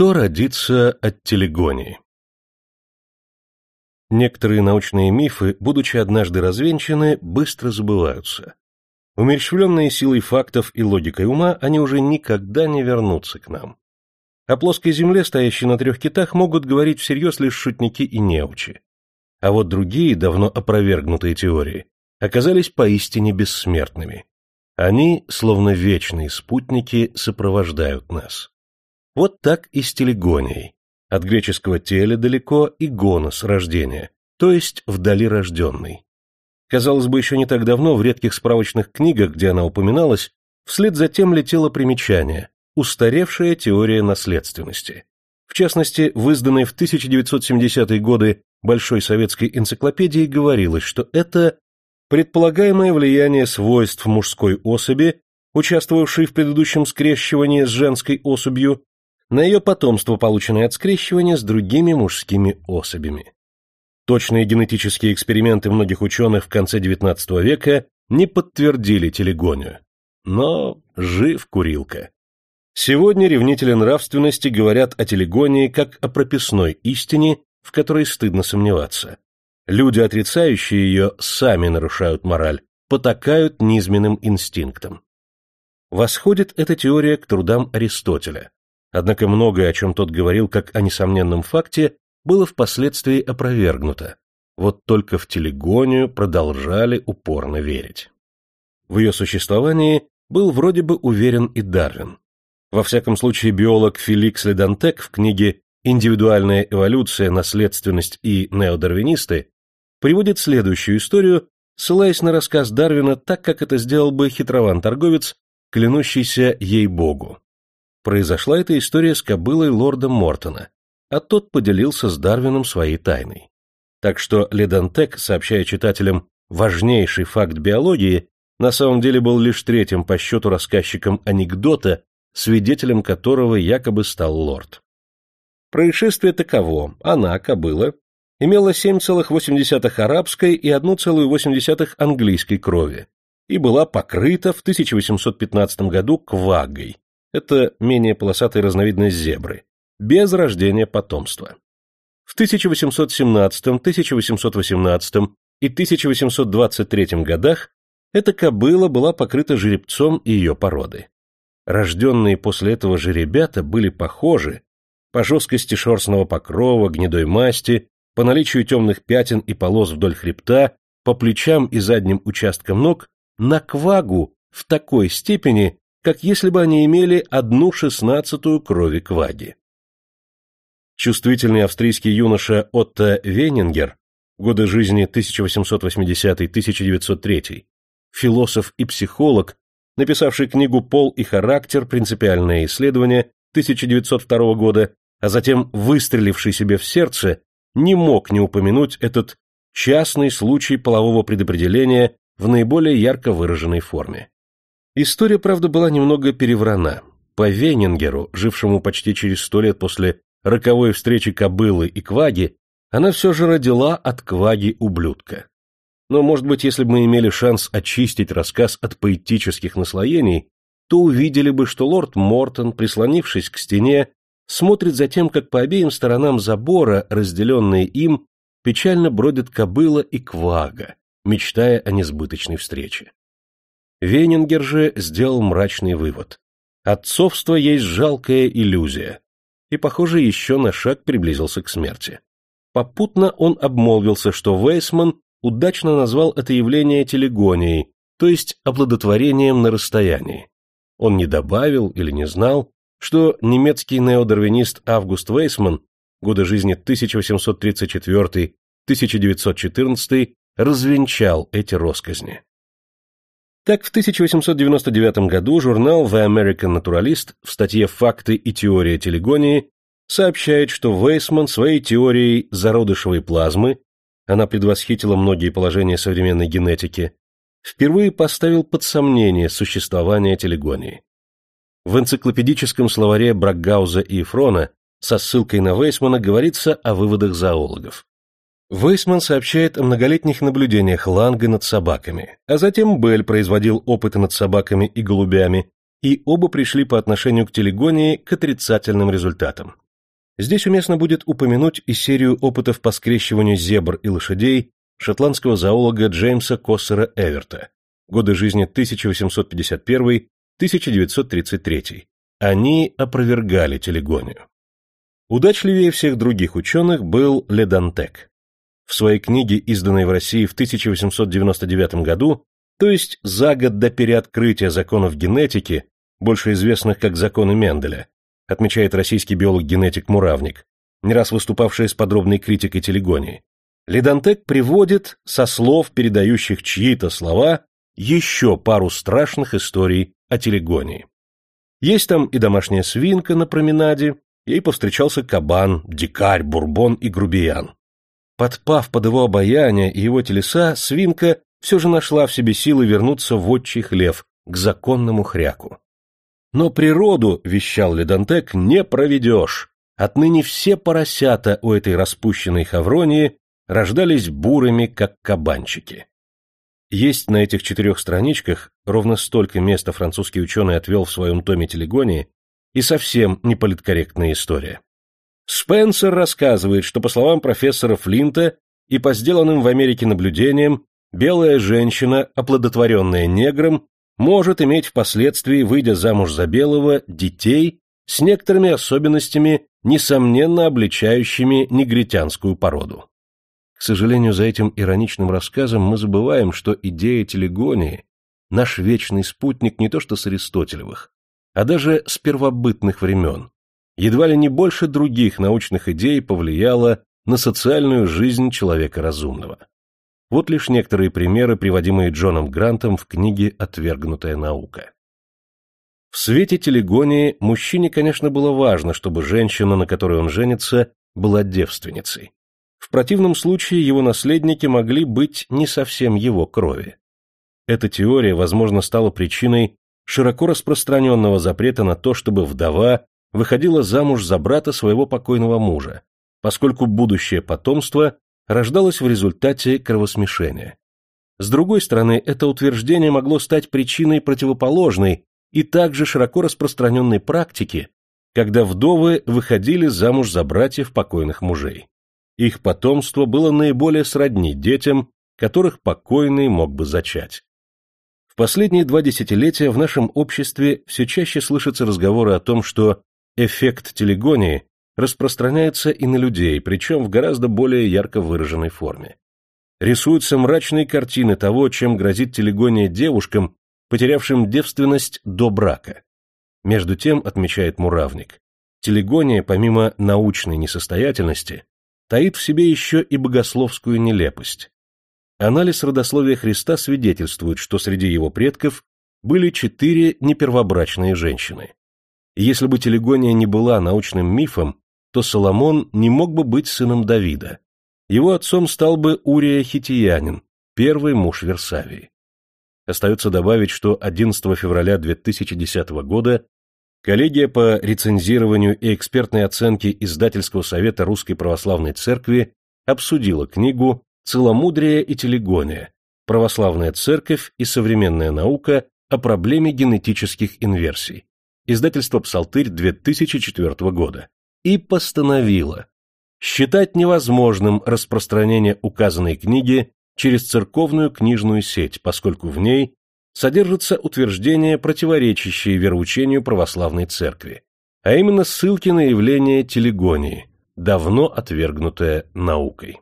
Кто родится от телегонии? Некоторые научные мифы, будучи однажды развенчаны, быстро забываются. Умерщвленные силой фактов и логикой ума, они уже никогда не вернутся к нам. О плоской земле, стоящей на трех китах, могут говорить всерьез лишь шутники и неучи. А вот другие, давно опровергнутые теории, оказались поистине бессмертными. Они, словно вечные спутники, сопровождают нас. Вот так и с телегонией. От греческого теле далеко и гонос рождения, то есть вдали рожденный. Казалось бы, еще не так давно в редких справочных книгах, где она упоминалась, вслед за тем летело примечание «Устаревшая теория наследственности». В частности, в изданной в 1970-е годы Большой советской энциклопедии говорилось, что это предполагаемое влияние свойств мужской особи, участвовавшей в предыдущем скрещивании с женской особью, на ее потомство, полученное от скрещивания с другими мужскими особями. Точные генетические эксперименты многих ученых в конце XIX века не подтвердили телегонию. Но жив курилка. Сегодня ревнители нравственности говорят о телегонии как о прописной истине, в которой стыдно сомневаться. Люди, отрицающие ее, сами нарушают мораль, потакают низменным инстинктам. Восходит эта теория к трудам Аристотеля. Однако многое, о чем тот говорил как о несомненном факте, было впоследствии опровергнуто. Вот только в телегонию продолжали упорно верить. В ее существовании был вроде бы уверен и Дарвин. Во всяком случае, биолог Феликс Ледантек в книге «Индивидуальная эволюция, наследственность и неодарвинисты» приводит следующую историю, ссылаясь на рассказ Дарвина так, как это сделал бы хитрован-торговец, клянущийся ей-богу. Произошла эта история с кобылой лорда Мортона, а тот поделился с Дарвином своей тайной. Так что Ледантек, сообщая читателям важнейший факт биологии, на самом деле был лишь третьим по счету рассказчиком анекдота, свидетелем которого якобы стал лорд. Происшествие таково, она, кобыла, имела 7,8 арабской и 1,8 английской крови и была покрыта в 1815 году квагой, это менее полосатая разновидность зебры, без рождения потомства. В 1817, 1818 и 1823 годах эта кобыла была покрыта жеребцом ее породы. Рожденные после этого жеребята были похожи по жесткости шерстного покрова, гнедой масти, по наличию темных пятен и полос вдоль хребта, по плечам и задним участкам ног на квагу в такой степени, как если бы они имели одну шестнадцатую крови кваги. Чувствительный австрийский юноша Отто Вейнингер, годы жизни 1880-1903, философ и психолог, написавший книгу «Пол и характер. Принципиальное исследование» 1902 года, а затем выстреливший себе в сердце, не мог не упомянуть этот частный случай полового предопределения в наиболее ярко выраженной форме. История, правда, была немного переврана. По Венингеру, жившему почти через сто лет после роковой встречи кобылы и кваги, она все же родила от кваги ублюдка. Но, может быть, если бы мы имели шанс очистить рассказ от поэтических наслоений, то увидели бы, что лорд Мортон, прислонившись к стене, смотрит за тем, как по обеим сторонам забора, разделенные им, печально бродят кобыла и квага, мечтая о несбыточной встрече. Венингер же сделал мрачный вывод. Отцовство есть жалкая иллюзия. И, похоже, еще на шаг приблизился к смерти. Попутно он обмолвился, что Вейсман удачно назвал это явление телегонией, то есть оплодотворением на расстоянии. Он не добавил или не знал, что немецкий неодарвинист Август Вейсман, годы жизни 1834-1914, развенчал эти росказни. Так, в 1899 году журнал The American Naturalist в статье «Факты и теория телегонии» сообщает, что Вейсман своей теорией зародышевой плазмы, она предвосхитила многие положения современной генетики, впервые поставил под сомнение существование телегонии. В энциклопедическом словаре Бракгауза и Фрона со ссылкой на Вейсмана говорится о выводах зоологов. Вейсман сообщает о многолетних наблюдениях Ланга над собаками, а затем Белль производил опыты над собаками и голубями, и оба пришли по отношению к телегонии к отрицательным результатам. Здесь уместно будет упомянуть и серию опытов по скрещиванию зебр и лошадей шотландского зоолога Джеймса Коссера Эверта, годы жизни 1851-1933. Они опровергали телегонию. Удачливее всех других ученых был Ледантек. В своей книге, изданной в России в 1899 году, то есть за год до переоткрытия законов генетики, больше известных как законы Менделя, отмечает российский биолог-генетик Муравник, не раз выступавший с подробной критикой телегонии. Ледантек приводит, со слов, передающих чьи-то слова, еще пару страшных историй о телегонии. Есть там и домашняя свинка на променаде, ей повстречался кабан, дикарь, бурбон и грубиян. Подпав под его обаяние и его телеса, свинка все же нашла в себе силы вернуться в отчий хлев, к законному хряку. Но природу, вещал Ледантек, не проведешь. Отныне все поросята у этой распущенной хавронии рождались бурыми, как кабанчики. Есть на этих четырех страничках ровно столько места французский ученый отвел в своем томе телегонии, и совсем не политкорректная история. Спенсер рассказывает, что, по словам профессора Флинта и по сделанным в Америке наблюдениям, белая женщина, оплодотворенная негром, может иметь впоследствии, выйдя замуж за белого, детей с некоторыми особенностями, несомненно обличающими негритянскую породу. К сожалению, за этим ироничным рассказом мы забываем, что идея телегонии – наш вечный спутник не то что с аристотелевых, а даже с первобытных времен, едва ли не больше других научных идей повлияла на социальную жизнь человека разумного. Вот лишь некоторые примеры, приводимые Джоном Грантом в книге «Отвергнутая наука». В свете телегонии мужчине, конечно, было важно, чтобы женщина, на которой он женится, была девственницей. В противном случае его наследники могли быть не совсем его крови. Эта теория, возможно, стала причиной широко распространенного запрета на то, чтобы вдова выходила замуж за брата своего покойного мужа, поскольку будущее потомство рождалось в результате кровосмешения. С другой стороны, это утверждение могло стать причиной противоположной и также широко распространенной практики, когда вдовы выходили замуж за братьев покойных мужей. Их потомство было наиболее сродни детям, которых покойный мог бы зачать. В последние два десятилетия в нашем обществе все чаще слышатся разговоры о том, что эффект телегонии распространяется и на людей, причем в гораздо более ярко выраженной форме. Рисуются мрачные картины того, чем грозит телегония девушкам, потерявшим девственность до брака. Между тем, отмечает Муравник, телегония, помимо научной несостоятельности, таит в себе еще и богословскую нелепость. Анализ родословия Христа свидетельствует, что среди его предков были четыре непервобрачные женщины. Если бы телегония не была научным мифом, то Соломон не мог бы быть сыном Давида. Его отцом стал бы Урия Хитиянин, первый муж Версавии. Остается добавить, что 11 февраля 2010 года коллегия по рецензированию и экспертной оценке Издательского совета Русской Православной Церкви обсудила книгу «Целомудрие и телегония. Православная Церковь и современная наука о проблеме генетических инверсий». Издательство «Псалтырь» 2004 года и постановила считать невозможным распространение указанной книги через церковную книжную сеть, поскольку в ней содержатся утверждения, противоречащие вероучению православной церкви, а именно ссылки на явление телегонии, давно отвергнутое наукой.